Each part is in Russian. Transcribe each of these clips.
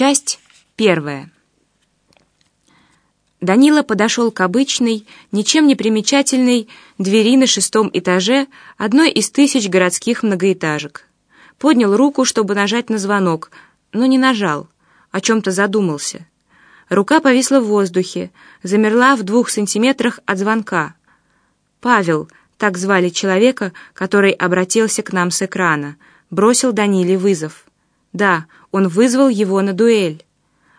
Часть первая. Данила подошел к обычной, ничем не примечательной двери на шестом этаже одной из тысяч городских многоэтажек. Поднял руку, чтобы нажать на звонок, но не нажал, о чем-то задумался. Рука повисла в воздухе, замерла в двух сантиметрах от звонка. Павел, так звали человека, который обратился к нам с экрана, бросил Даниле вызов. Да, он вызвал его на дуэль.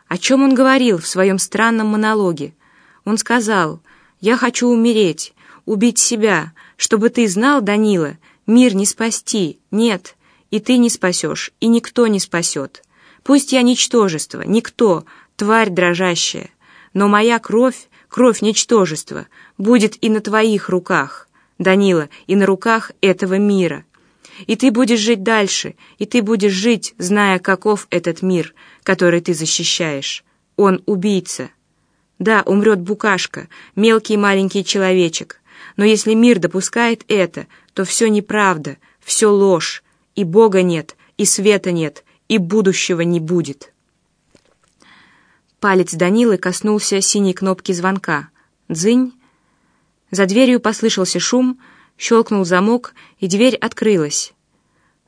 О чем он говорил в своем странном монологе? Он сказал, «Я хочу умереть, убить себя, чтобы ты знал, Данила, мир не спасти, нет, и ты не спасешь, и никто не спасет. Пусть я ничтожество, никто, тварь дрожащая, но моя кровь, кровь ничтожества, будет и на твоих руках, Данила, и на руках этого мира. И ты будешь жить дальше, и ты будешь жить, зная, каков этот мир, который ты защищаешь. Он убийца. Да, умрет букашка, мелкий маленький человечек. Но если мир допускает это, то все неправда, все ложь, и Бога нет, и света нет, и будущего не будет. Палец Данилы коснулся синей кнопки звонка. Дзынь. За дверью послышался шум, щелкнул замок, и дверь открылась.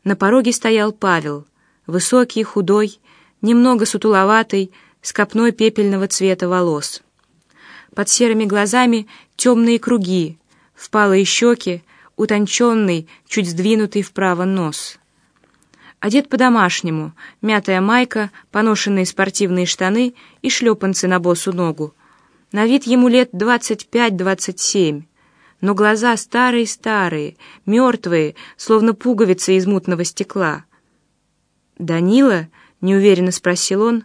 На пороге стоял Павел, высокий, худой, немного сутуловатый, с копной пепельного цвета волос. Под серыми глазами темные круги, впалые щеки, утонченный, чуть сдвинутый вправо нос. Одет по-домашнему, мятая майка, поношенные спортивные штаны и шлепанцы на босу ногу. На вид ему лет двадцать пять-двадцать семь, но глаза старые-старые, мертвые, словно пуговицы из мутного стекла. «Данила?» — неуверенно спросил он.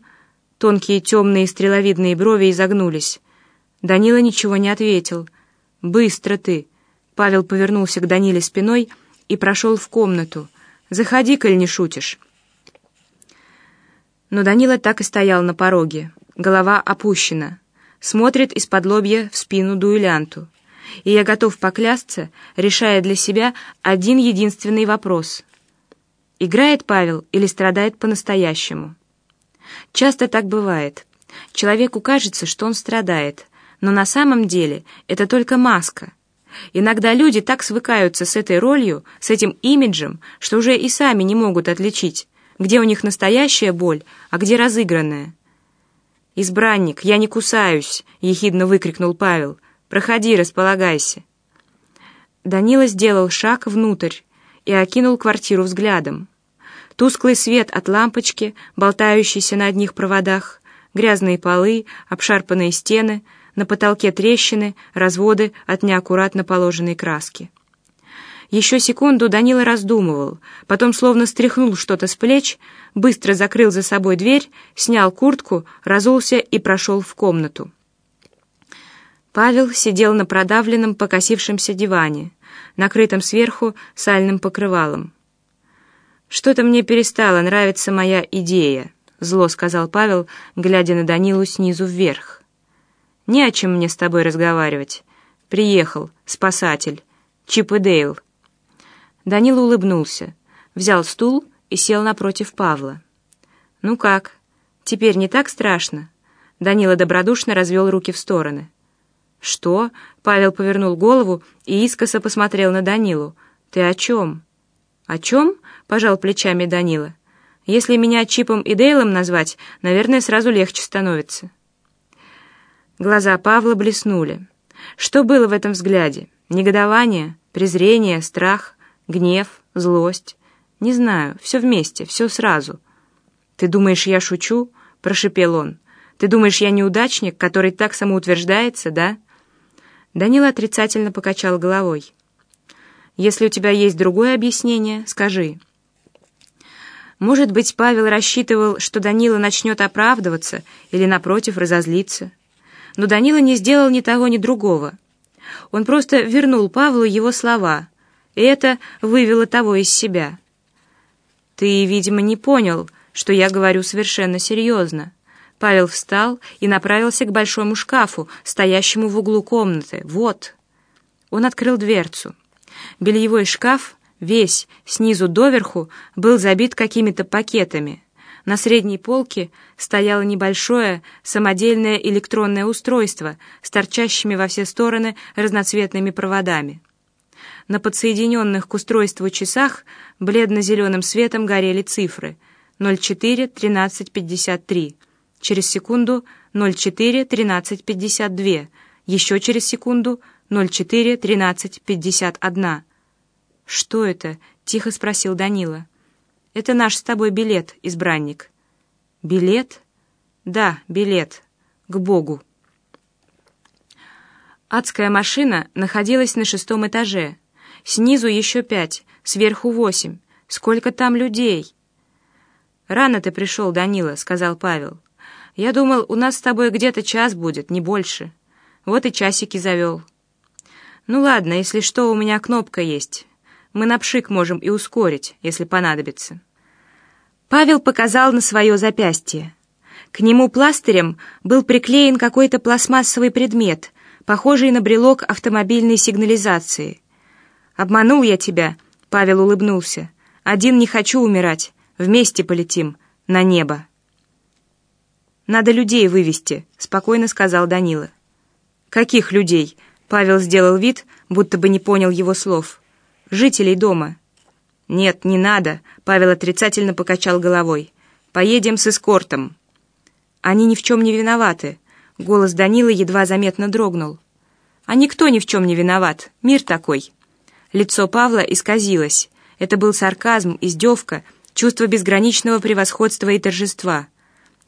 Тонкие темные стреловидные брови изогнулись. Данила ничего не ответил. «Быстро ты!» Павел повернулся к Даниле спиной и прошел в комнату — Заходи, коль не шутишь». Но Данила так и стоял на пороге, голова опущена, смотрит из-под лобья в спину дуэлянту. И я готов поклясться, решая для себя один единственный вопрос. Играет Павел или страдает по-настоящему? Часто так бывает. Человеку кажется, что он страдает, но на самом деле это только маска, Иногда люди так свыкаются с этой ролью, с этим имиджем, что уже и сами не могут отличить, где у них настоящая боль, а где разыгранная. «Избранник, я не кусаюсь!» — ехидно выкрикнул Павел. «Проходи, располагайся!» Данила сделал шаг внутрь и окинул квартиру взглядом. Тусклый свет от лампочки, болтающийся на одних проводах, грязные полы, обшарпанные стены — на потолке трещины, разводы от неаккуратно положенной краски. Еще секунду Данила раздумывал, потом словно стряхнул что-то с плеч, быстро закрыл за собой дверь, снял куртку, разулся и прошел в комнату. Павел сидел на продавленном покосившемся диване, накрытом сверху сальным покрывалом. «Что-то мне перестала нравиться моя идея», — зло сказал Павел, глядя на Данилу снизу вверх. Не о чем мне с тобой разговаривать. Приехал, спасатель. Чип и Дейл». Данила улыбнулся, взял стул и сел напротив Павла. «Ну как? Теперь не так страшно?» Данила добродушно развел руки в стороны. «Что?» — Павел повернул голову и искоса посмотрел на Данилу. «Ты о чем?» «О чем?» — пожал плечами Данила. «Если меня Чипом и Дейлом назвать, наверное, сразу легче становится». Глаза Павла блеснули. Что было в этом взгляде? Негодование, презрение, страх, гнев, злость? Не знаю, все вместе, все сразу. «Ты думаешь, я шучу?» — прошепел он. «Ты думаешь, я неудачник, который так самоутверждается, да?» Данила отрицательно покачал головой. «Если у тебя есть другое объяснение, скажи». Может быть, Павел рассчитывал, что Данила начнет оправдываться или, напротив, разозлиться. Но Данила не сделал ни того, ни другого. Он просто вернул Павлу его слова, и это вывело того из себя. «Ты, видимо, не понял, что я говорю совершенно серьезно». Павел встал и направился к большому шкафу, стоящему в углу комнаты. «Вот». Он открыл дверцу. Бельевой шкаф, весь, снизу доверху, был забит какими-то пакетами. На средней полке стояло небольшое самодельное электронное устройство с торчащими во все стороны разноцветными проводами. На подсоединенных к устройству часах бледно-зеленым светом горели цифры 04-13-53, через секунду 04-13-52, еще через секунду 04-13-51. «Что это?» — тихо спросил Данила. Это наш с тобой билет, избранник». «Билет?» «Да, билет. К Богу». Адская машина находилась на шестом этаже. Снизу еще пять, сверху восемь. Сколько там людей? «Рано ты пришел, Данила», — сказал Павел. «Я думал, у нас с тобой где-то час будет, не больше. Вот и часики завел». «Ну ладно, если что, у меня кнопка есть. Мы на пшик можем и ускорить, если понадобится». Павел показал на свое запястье. К нему пластырем был приклеен какой-то пластмассовый предмет, похожий на брелок автомобильной сигнализации. «Обманул я тебя», — Павел улыбнулся. «Один не хочу умирать. Вместе полетим. На небо». «Надо людей вывести», — спокойно сказал Данила. «Каких людей?» — Павел сделал вид, будто бы не понял его слов. «Жителей дома». «Нет, не надо», — Павел отрицательно покачал головой. «Поедем с эскортом». «Они ни в чем не виноваты», — голос Данилы едва заметно дрогнул. «А никто ни в чем не виноват. Мир такой». Лицо Павла исказилось. Это был сарказм, издевка, чувство безграничного превосходства и торжества.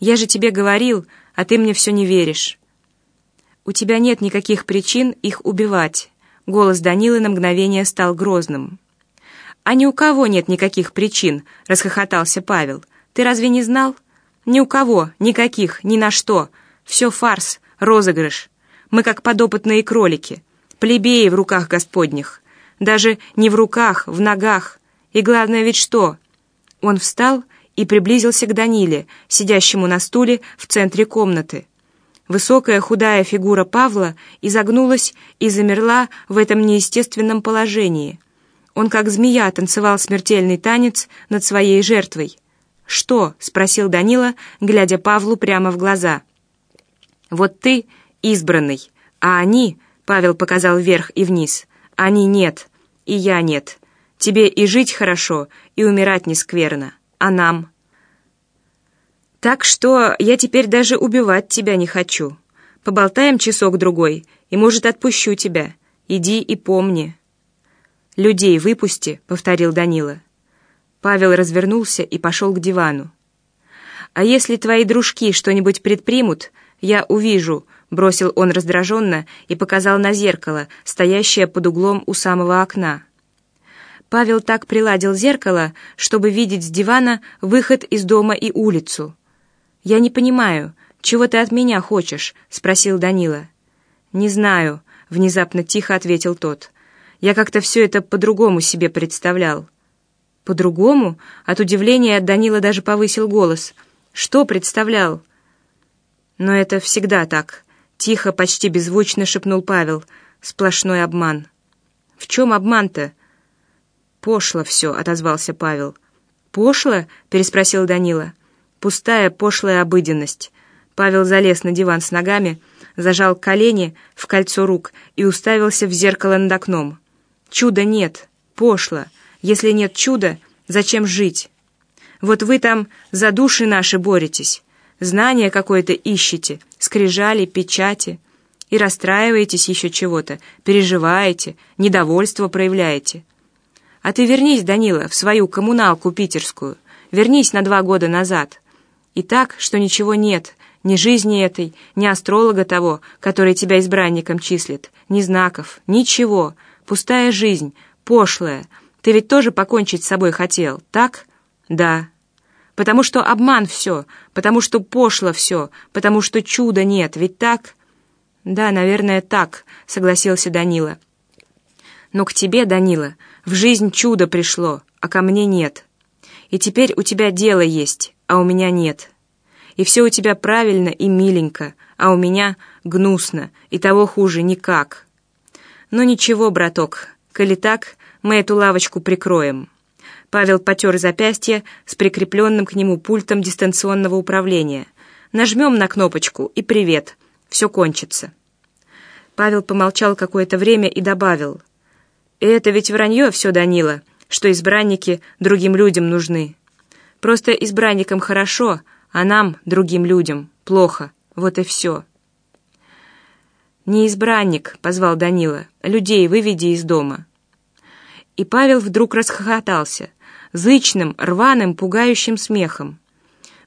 «Я же тебе говорил, а ты мне все не веришь». «У тебя нет никаких причин их убивать». Голос Данилы на мгновение стал грозным. «А ни у кого нет никаких причин», — расхохотался Павел. «Ты разве не знал?» «Ни у кого, никаких, ни на что. Все фарс, розыгрыш. Мы как подопытные кролики, плебеи в руках господних. Даже не в руках, в ногах. И главное ведь что?» Он встал и приблизился к Даниле, сидящему на стуле в центре комнаты. Высокая худая фигура Павла изогнулась и замерла в этом неестественном положении — он как змея танцевал смертельный танец над своей жертвой. «Что?» — спросил Данила, глядя Павлу прямо в глаза. «Вот ты избранный, а они...» — Павел показал вверх и вниз. «Они нет, и я нет. Тебе и жить хорошо, и умирать не скверно. А нам...» «Так что я теперь даже убивать тебя не хочу. Поболтаем часок-другой, и, может, отпущу тебя. Иди и помни». «Людей выпусти», — повторил Данила. Павел развернулся и пошел к дивану. «А если твои дружки что-нибудь предпримут, я увижу», — бросил он раздраженно и показал на зеркало, стоящее под углом у самого окна. Павел так приладил зеркало, чтобы видеть с дивана выход из дома и улицу. «Я не понимаю, чего ты от меня хочешь?» — спросил Данила. «Не знаю», — внезапно тихо ответил тот. Я как-то все это по-другому себе представлял». «По-другому?» От удивления Данила даже повысил голос. «Что представлял?» «Но это всегда так», — тихо, почти беззвучно шепнул Павел. «Сплошной обман». «В чем обман-то?» «Пошло все», — отозвался Павел. «Пошло?» — переспросил Данила. «Пустая, пошлая обыденность». Павел залез на диван с ногами, зажал колени в кольцо рук и уставился в зеркало над окном. Чуда нет, пошло. Если нет чуда, зачем жить? Вот вы там за души наши боретесь, знания какое-то ищете, скрижали, печати, и расстраиваетесь еще чего-то, переживаете, недовольство проявляете. А ты вернись, Данила, в свою коммуналку питерскую, вернись на два года назад. И так, что ничего нет, ни жизни этой, ни астролога того, который тебя избранником числит, ни знаков, ничего — Пустая жизнь, пошлая. Ты ведь тоже покончить с собой хотел, так? Да. Потому что обман все, потому что пошло все, потому что чуда нет, ведь так? Да, наверное, так, согласился Данила. Но к тебе, Данила, в жизнь чудо пришло, а ко мне нет. И теперь у тебя дело есть, а у меня нет. И все у тебя правильно и миленько, а у меня гнусно, и того хуже никак». «Ну ничего, браток, коли так, мы эту лавочку прикроем». Павел потер запястье с прикрепленным к нему пультом дистанционного управления. «Нажмем на кнопочку, и привет. Все кончится». Павел помолчал какое-то время и добавил. «Это ведь вранье все, Данила, что избранники другим людям нужны. Просто избранникам хорошо, а нам, другим людям, плохо. Вот и все». «Не избранник», — позвал Данила, — «людей выведи из дома». И Павел вдруг расхохотался, зычным, рваным, пугающим смехом.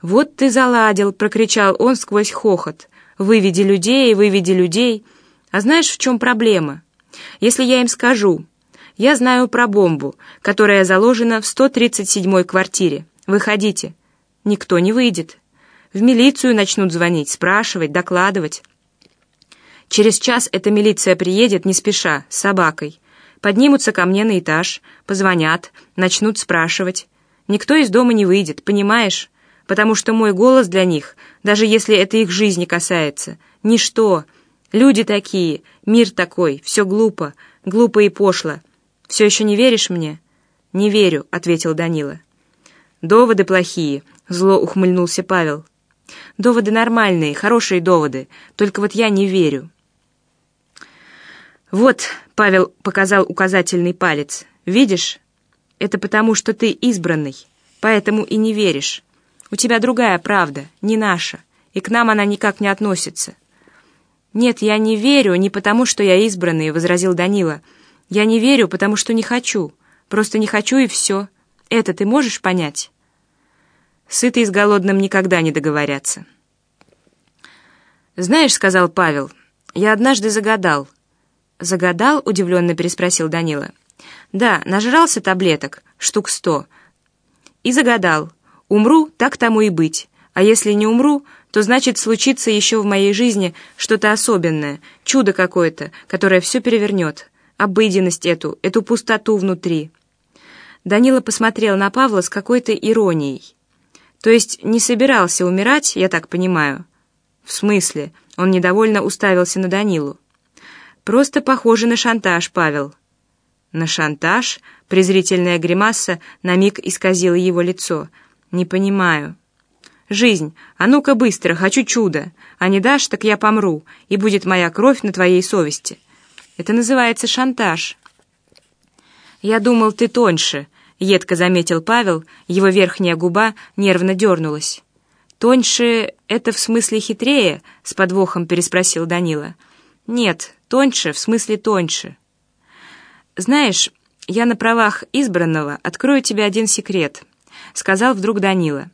«Вот ты заладил!» — прокричал он сквозь хохот. «Выведи людей, выведи людей!» А знаешь, в чем проблема? Если я им скажу, я знаю про бомбу, которая заложена в 137-й квартире. Выходите. Никто не выйдет. В милицию начнут звонить, спрашивать, докладывать. Через час эта милиция приедет не спеша, с собакой. Поднимутся ко мне на этаж, позвонят, начнут спрашивать. Никто из дома не выйдет, понимаешь? Потому что мой голос для них, даже если это их жизни касается, ничто. Люди такие, мир такой, все глупо, глупо и пошло. Все еще не веришь мне? Не верю, ответил Данила. Доводы плохие, зло ухмыльнулся Павел. Доводы нормальные, хорошие доводы, только вот я не верю. «Вот», — Павел показал указательный палец, — «видишь? Это потому, что ты избранный, поэтому и не веришь. У тебя другая правда, не наша, и к нам она никак не относится». «Нет, я не верю не потому, что я избранный», — возразил Данила. «Я не верю, потому что не хочу. Просто не хочу, и все. Это ты можешь понять?» Сытый с голодным никогда не договорятся. «Знаешь», — сказал Павел, — «я однажды загадал». «Загадал?» — удивленно переспросил Данила. «Да, нажрался таблеток, штук сто. И загадал. Умру, так тому и быть. А если не умру, то значит случится еще в моей жизни что-то особенное, чудо какое-то, которое все перевернет. Обыденность эту, эту пустоту внутри». Данила посмотрел на Павла с какой-то иронией. «То есть не собирался умирать, я так понимаю?» «В смысле?» Он недовольно уставился на Данилу. Просто похоже на шантаж, Павел». «На шантаж?» — презрительная гримаса на миг исказила его лицо. «Не понимаю». «Жизнь, а ну-ка быстро, хочу чуда. А не дашь, так я помру, и будет моя кровь на твоей совести». Это называется шантаж. «Я думал, ты тоньше», — едко заметил Павел, его верхняя губа нервно дернулась. «Тоньше — это в смысле хитрее?» — с подвохом переспросил Данила. «Нет, Тоньше, в смысле тоньше. Знаешь, я на правах избранного открою тебе один секрет, сказал вдруг Данила.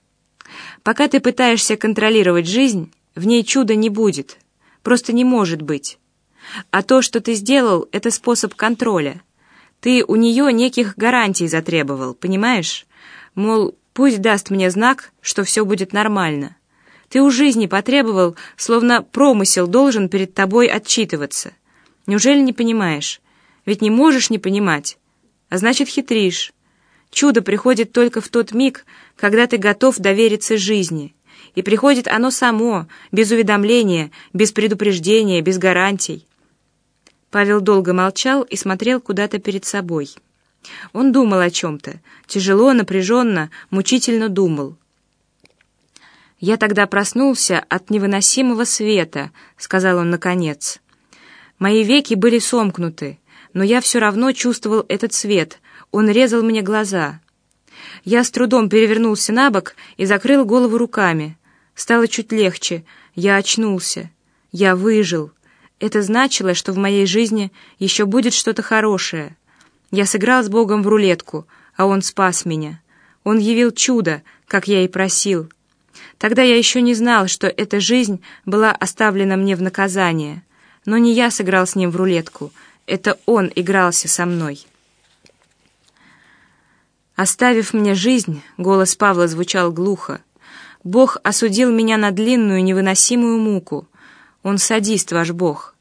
Пока ты пытаешься контролировать жизнь, в ней чуда не будет, просто не может быть. А то, что ты сделал, это способ контроля. Ты у нее неких гарантий затребовал, понимаешь? Мол, пусть даст мне знак, что все будет нормально. Ты у жизни потребовал, словно промысел должен перед тобой отчитываться. Неужели не понимаешь? Ведь не можешь не понимать. А значит, хитришь. Чудо приходит только в тот миг, когда ты готов довериться жизни. И приходит оно само, без уведомления, без предупреждения, без гарантий. Павел долго молчал и смотрел куда-то перед собой. Он думал о чем-то, тяжело, напряженно, мучительно думал. «Я тогда проснулся от невыносимого света», — сказал он наконец. Мои веки были сомкнуты, но я все равно чувствовал этот свет, он резал мне глаза. Я с трудом перевернулся на бок и закрыл голову руками. Стало чуть легче, я очнулся. Я выжил. Это значило, что в моей жизни еще будет что-то хорошее. Я сыграл с Богом в рулетку, а Он спас меня. Он явил чудо, как я и просил. Тогда я еще не знал, что эта жизнь была оставлена мне в наказание. Но не я сыграл с ним в рулетку, это он игрался со мной. Оставив мне жизнь, голос Павла звучал глухо. Бог осудил меня на длинную невыносимую муку. Он садист, ваш Бог.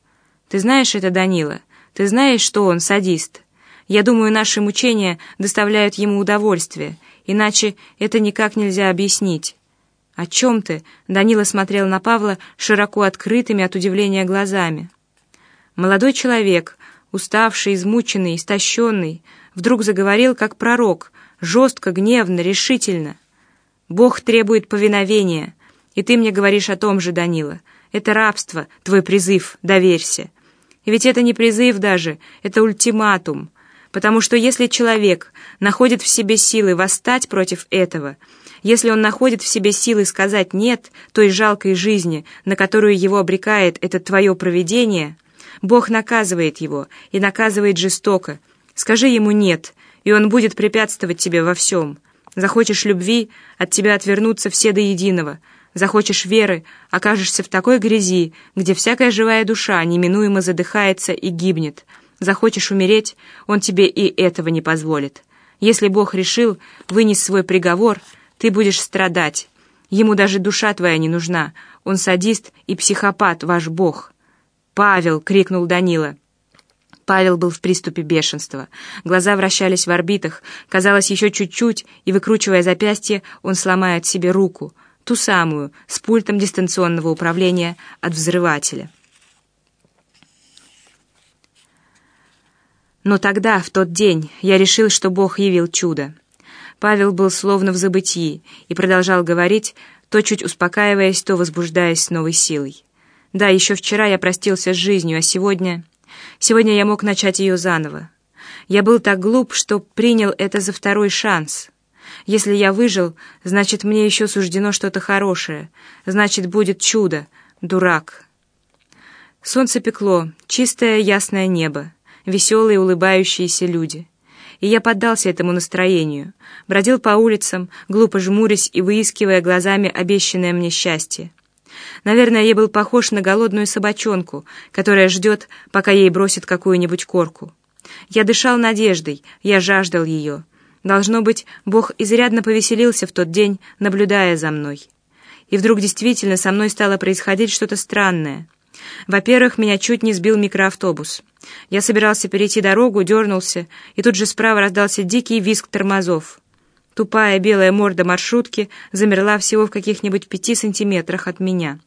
Ты знаешь это, Данила? Ты знаешь, что он садист? Я думаю, наши мучения доставляют ему удовольствие, иначе это никак нельзя объяснить. «О чем ты?» — Данила смотрел на Павла широко открытыми от удивления глазами. Молодой человек, уставший, измученный, истощенный, вдруг заговорил как пророк, жестко, гневно, решительно. Бог требует повиновения, и ты мне говоришь о том же, Данила. Это рабство, твой призыв, доверься. И ведь это не призыв даже, это ультиматум, потому что если человек находит в себе силы восстать против этого, если он находит в себе силы сказать «нет» той жалкой жизни, на которую его обрекает это твое провидение, Бог наказывает его и наказывает жестоко. Скажи ему «нет», и он будет препятствовать тебе во всем. Захочешь любви, от тебя отвернутся все до единого. Захочешь веры, окажешься в такой грязи, где всякая живая душа неминуемо задыхается и гибнет. Захочешь умереть, он тебе и этого не позволит. Если Бог решил, вынес свой приговор, ты будешь страдать. Ему даже душа твоя не нужна. Он садист и психопат, ваш Бог». «Павел!» — крикнул Данила. Павел был в приступе бешенства. Глаза вращались в орбитах. Казалось, еще чуть-чуть, и, выкручивая запястье, он сломает себе руку. Ту самую, с пультом дистанционного управления от взрывателя. Но тогда, в тот день, я решил, что Бог явил чудо. Павел был словно в забытии и продолжал говорить, то чуть успокаиваясь, то возбуждаясь с новой силой. Да, еще вчера я простился с жизнью, а сегодня... Сегодня я мог начать ее заново. Я был так глуп, что принял это за второй шанс. Если я выжил, значит, мне еще суждено что-то хорошее. Значит, будет чудо. Дурак. Солнце пекло, чистое ясное небо, веселые улыбающиеся люди. И я поддался этому настроению, бродил по улицам, глупо жмурясь и выискивая глазами обещанное мне счастье. Наверное, я был похож на голодную собачонку, которая ждет, пока ей бросит какую-нибудь корку. Я дышал надеждой, я жаждал ее. Должно быть, Бог изрядно повеселился в тот день, наблюдая за мной. И вдруг действительно со мной стало происходить что-то странное. Во-первых, меня чуть не сбил микроавтобус. Я собирался перейти дорогу, дернулся, и тут же справа раздался дикий визг тормозов. Тупая белая морда маршрутки замерла всего в каких-нибудь пяти сантиметрах от меня.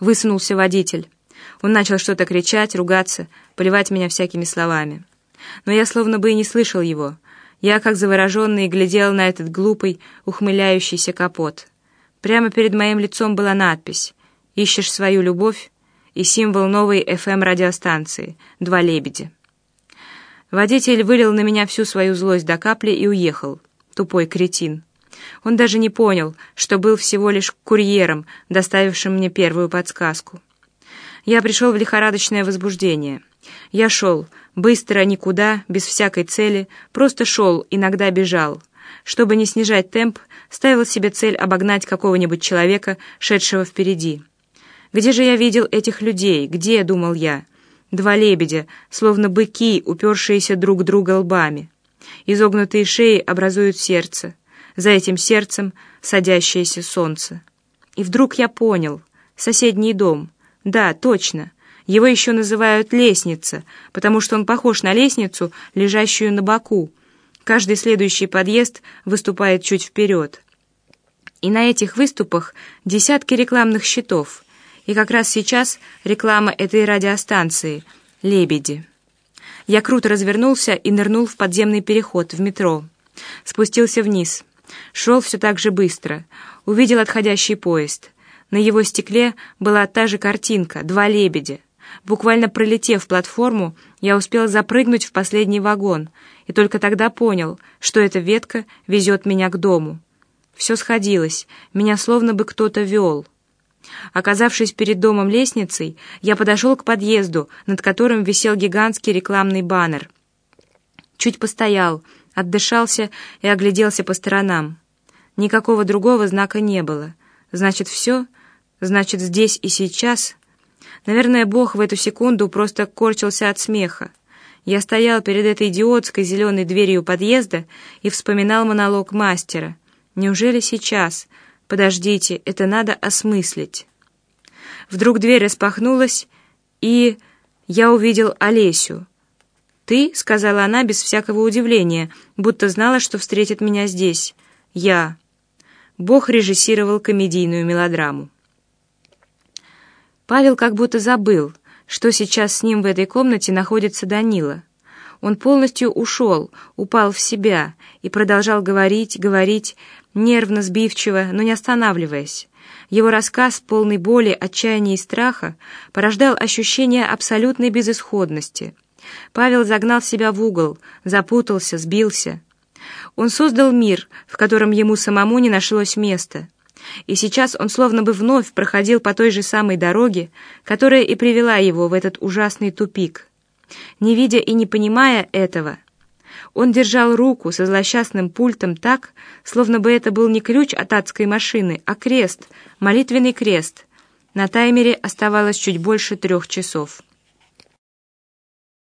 Высунулся водитель. Он начал что-то кричать, ругаться, поливать меня всякими словами. Но я словно бы и не слышал его. Я, как завороженный, глядел на этот глупый, ухмыляющийся капот. Прямо перед моим лицом была надпись «Ищешь свою любовь?» и символ новой FM-радиостанции «Два лебедя». Водитель вылил на меня всю свою злость до капли и уехал тупой кретин. Он даже не понял, что был всего лишь курьером, доставившим мне первую подсказку. Я пришел в лихорадочное возбуждение. Я шел, быстро, никуда, без всякой цели, просто шел, иногда бежал. Чтобы не снижать темп, ставил себе цель обогнать какого-нибудь человека, шедшего впереди. Где же я видел этих людей? Где, думал я? Два лебедя, словно быки, упершиеся друг друга лбами. Изогнутые шеи образуют сердце. За этим сердцем садящееся солнце. И вдруг я понял. Соседний дом. Да, точно. Его еще называют лестница, потому что он похож на лестницу, лежащую на боку. Каждый следующий подъезд выступает чуть вперед. И на этих выступах десятки рекламных щитов. И как раз сейчас реклама этой радиостанции «Лебеди». Я круто развернулся и нырнул в подземный переход, в метро. Спустился вниз. Шел все так же быстро. Увидел отходящий поезд. На его стекле была та же картинка «Два лебедя». Буквально пролетев платформу, я успел запрыгнуть в последний вагон, и только тогда понял, что эта ветка везет меня к дому. Все сходилось, меня словно бы кто-то вел. Оказавшись перед домом лестницей, я подошел к подъезду, над которым висел гигантский рекламный баннер. Чуть постоял, отдышался и огляделся по сторонам. Никакого другого знака не было. Значит, все? Значит, здесь и сейчас? Наверное, Бог в эту секунду просто корчился от смеха. Я стоял перед этой идиотской зеленой дверью подъезда и вспоминал монолог мастера. Неужели сейчас? Подождите, это надо осмыслить. Вдруг дверь распахнулась, и я увидел Олесю. «Ты?» — сказала она без всякого удивления, будто знала, что встретит меня здесь. «Я». Бог режиссировал комедийную мелодраму. Павел как будто забыл, что сейчас с ним в этой комнате находится Данила. Он полностью ушел, упал в себя и продолжал говорить, говорить, нервно, сбивчиво, но не останавливаясь. Его рассказ, полный боли, отчаяния и страха, порождал ощущение абсолютной безысходности. Павел загнал себя в угол, запутался, сбился. Он создал мир, в котором ему самому не нашлось места. И сейчас он словно бы вновь проходил по той же самой дороге, которая и привела его в этот ужасный тупик. Не видя и не понимая этого, он держал руку со злосчастным пультом так, словно бы это был не ключ от адской машины, а крест, молитвенный крест. На таймере оставалось чуть больше трех часов.